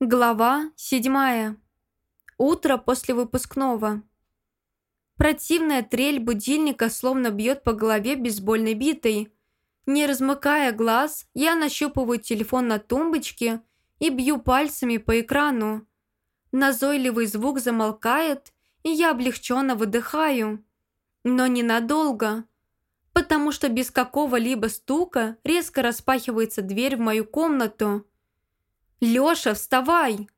Глава седьмая. Утро после выпускного. Противная трель будильника словно бьет по голове бейсбольной битой. Не размыкая глаз, я нащупываю телефон на тумбочке и бью пальцами по экрану. Назойливый звук замолкает, и я облегченно выдыхаю. Но ненадолго, потому что без какого-либо стука резко распахивается дверь в мою комнату – «Лёша, вставай!»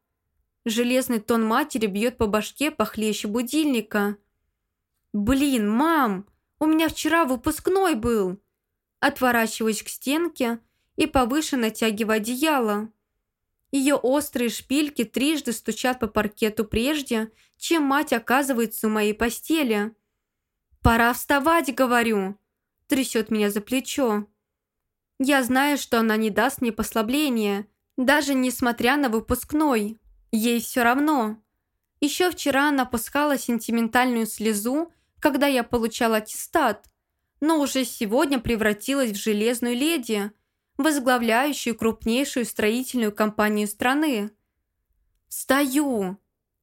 Железный тон матери бьет по башке похлеще будильника. «Блин, мам, у меня вчера выпускной был!» Отворачиваюсь к стенке и повыше натягиваю одеяло. Ее острые шпильки трижды стучат по паркету прежде, чем мать оказывается у моей постели. «Пора вставать, говорю!» Трясет меня за плечо. Я знаю, что она не даст мне послабления, даже несмотря на выпускной, ей все равно. Еще вчера она пускала сентиментальную слезу, когда я получал аттестат, но уже сегодня превратилась в железную леди, возглавляющую крупнейшую строительную компанию страны. «Встаю!»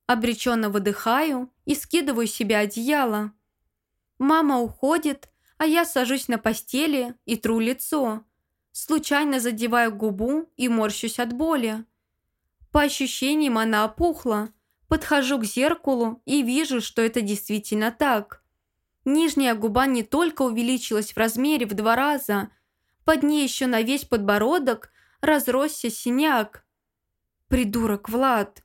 Обреченно выдыхаю и скидываю себе одеяло. Мама уходит, а я сажусь на постели и тру лицо – Случайно задеваю губу и морщусь от боли. По ощущениям она опухла. Подхожу к зеркалу и вижу, что это действительно так. Нижняя губа не только увеличилась в размере в два раза, под ней еще на весь подбородок разросся синяк. Придурок Влад.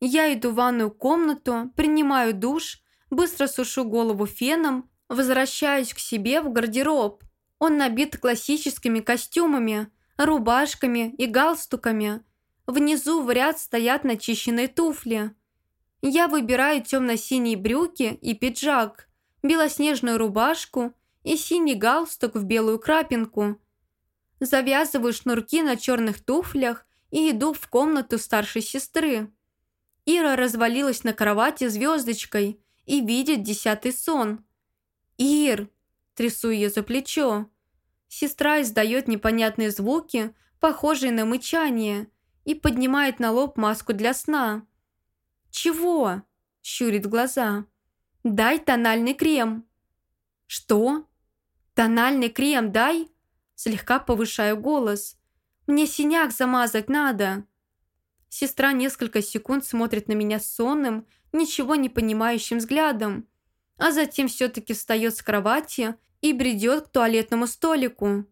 Я иду в ванную комнату, принимаю душ, быстро сушу голову феном, возвращаюсь к себе в гардероб. Он набит классическими костюмами, рубашками и галстуками. Внизу в ряд стоят начищенные туфли. Я выбираю темно-синие брюки и пиджак, белоснежную рубашку и синий галстук в белую крапинку. Завязываю шнурки на черных туфлях и иду в комнату старшей сестры. Ира развалилась на кровати звездочкой и видит десятый сон. «Ир!» – трясу ее за плечо. Сестра издает непонятные звуки, похожие на мычание, и поднимает на лоб маску для сна. «Чего?» – щурит глаза. «Дай тональный крем». «Что?» «Тональный крем дай?» Слегка повышаю голос. «Мне синяк замазать надо». Сестра несколько секунд смотрит на меня сонным, ничего не понимающим взглядом, а затем все-таки встает с кровати и бредет к туалетному столику.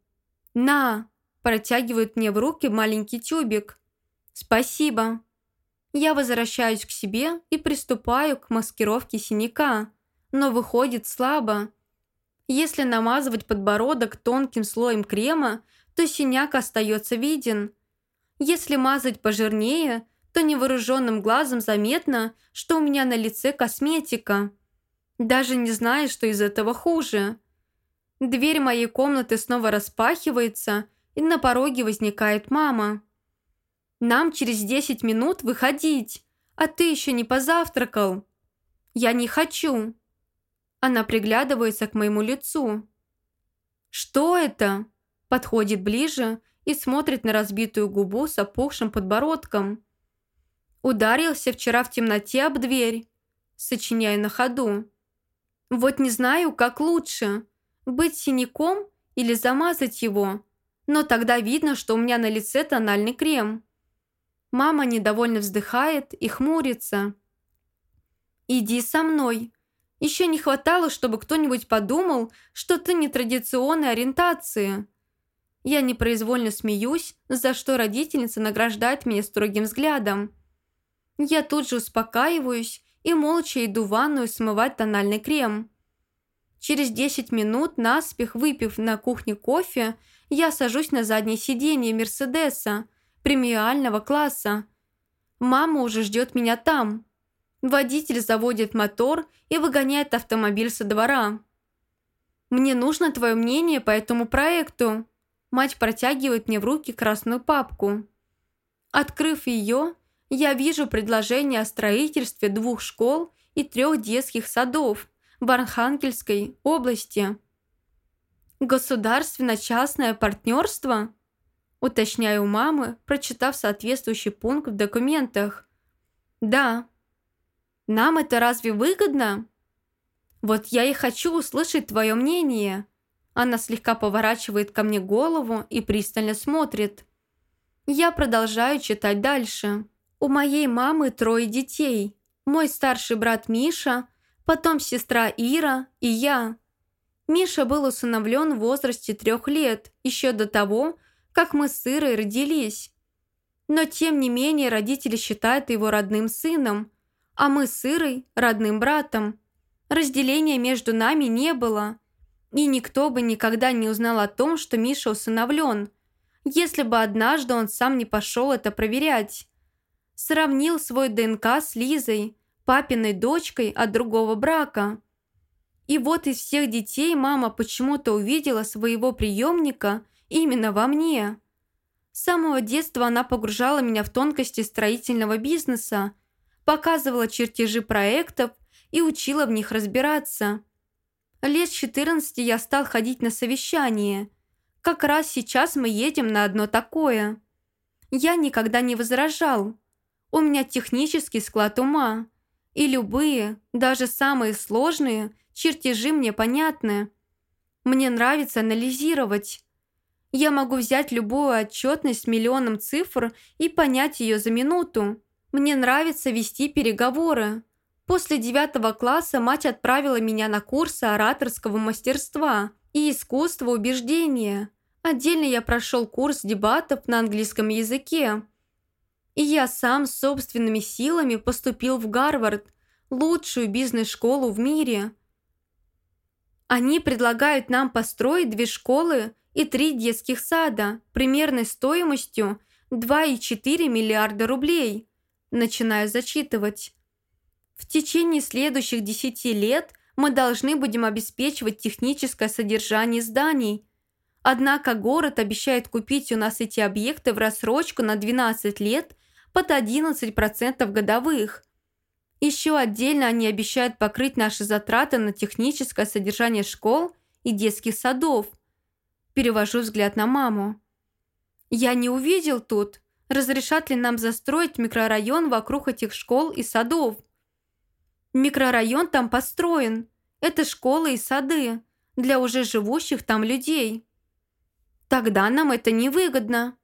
«На!» – протягивает мне в руки маленький тюбик. «Спасибо!» Я возвращаюсь к себе и приступаю к маскировке синяка, но выходит слабо. Если намазывать подбородок тонким слоем крема, то синяк остается виден. Если мазать пожирнее, то невооруженным глазом заметно, что у меня на лице косметика. Даже не знаю, что из этого хуже – Дверь моей комнаты снова распахивается, и на пороге возникает мама. «Нам через десять минут выходить, а ты еще не позавтракал». «Я не хочу». Она приглядывается к моему лицу. «Что это?» Подходит ближе и смотрит на разбитую губу с опухшим подбородком. Ударился вчера в темноте об дверь, сочиняя на ходу. «Вот не знаю, как лучше» быть синяком или замазать его, но тогда видно, что у меня на лице тональный крем. Мама недовольно вздыхает и хмурится. «Иди со мной. Еще не хватало, чтобы кто-нибудь подумал, что ты нетрадиционной ориентации». Я непроизвольно смеюсь, за что родительница награждает меня строгим взглядом. Я тут же успокаиваюсь и молча иду в ванную смывать тональный крем. Через 10 минут, наспех выпив на кухне кофе, я сажусь на заднее сиденье Мерседеса, премиального класса. Мама уже ждет меня там. Водитель заводит мотор и выгоняет автомобиль со двора. «Мне нужно твое мнение по этому проекту». Мать протягивает мне в руки красную папку. Открыв ее, я вижу предложение о строительстве двух школ и трех детских садов – в Архангельской области. Государственно-частное партнерство? Уточняю у мамы, прочитав соответствующий пункт в документах. «Да». «Нам это разве выгодно?» «Вот я и хочу услышать твое мнение». Она слегка поворачивает ко мне голову и пристально смотрит. Я продолжаю читать дальше. У моей мамы трое детей. Мой старший брат Миша, потом сестра Ира и я. Миша был усыновлен в возрасте трех лет, еще до того, как мы с Ирой родились. Но тем не менее родители считают его родным сыном, а мы с Ирой – родным братом. Разделения между нами не было, и никто бы никогда не узнал о том, что Миша усыновлен, если бы однажды он сам не пошел это проверять. Сравнил свой ДНК с Лизой, папиной дочкой от другого брака. И вот из всех детей мама почему-то увидела своего приемника именно во мне. С самого детства она погружала меня в тонкости строительного бизнеса, показывала чертежи проектов и учила в них разбираться. Лет с 14 я стал ходить на совещания. Как раз сейчас мы едем на одно такое. Я никогда не возражал. У меня технический склад ума. И любые, даже самые сложные, чертежи мне понятны. Мне нравится анализировать. Я могу взять любую отчетность с миллионом цифр и понять ее за минуту. Мне нравится вести переговоры. После девятого класса мать отправила меня на курсы ораторского мастерства и искусства убеждения. Отдельно я прошел курс дебатов на английском языке. И я сам собственными силами поступил в Гарвард, лучшую бизнес-школу в мире. Они предлагают нам построить две школы и три детских сада примерной стоимостью 2,4 миллиарда рублей. Начинаю зачитывать. В течение следующих 10 лет мы должны будем обеспечивать техническое содержание зданий. Однако город обещает купить у нас эти объекты в рассрочку на 12 лет под 11% годовых. Еще отдельно они обещают покрыть наши затраты на техническое содержание школ и детских садов – Перевожу взгляд на маму. «Я не увидел тут, разрешат ли нам застроить микрорайон вокруг этих школ и садов. Микрорайон там построен. Это школы и сады для уже живущих там людей. Тогда нам это невыгодно».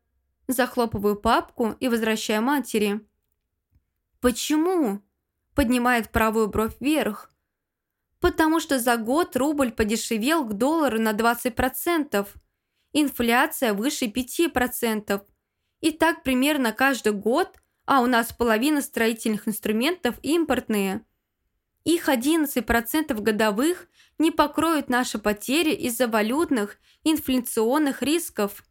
Захлопываю папку и возвращаю матери. «Почему?» Поднимает правую бровь вверх потому что за год рубль подешевел к доллару на 20%, инфляция выше 5%. И так примерно каждый год, а у нас половина строительных инструментов импортные. Их 11% годовых не покроют наши потери из-за валютных инфляционных рисков.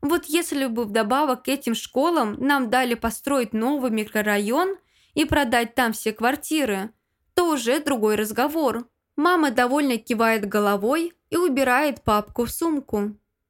Вот если бы вдобавок к этим школам нам дали построить новый микрорайон и продать там все квартиры – то уже другой разговор. Мама довольно кивает головой и убирает папку в сумку.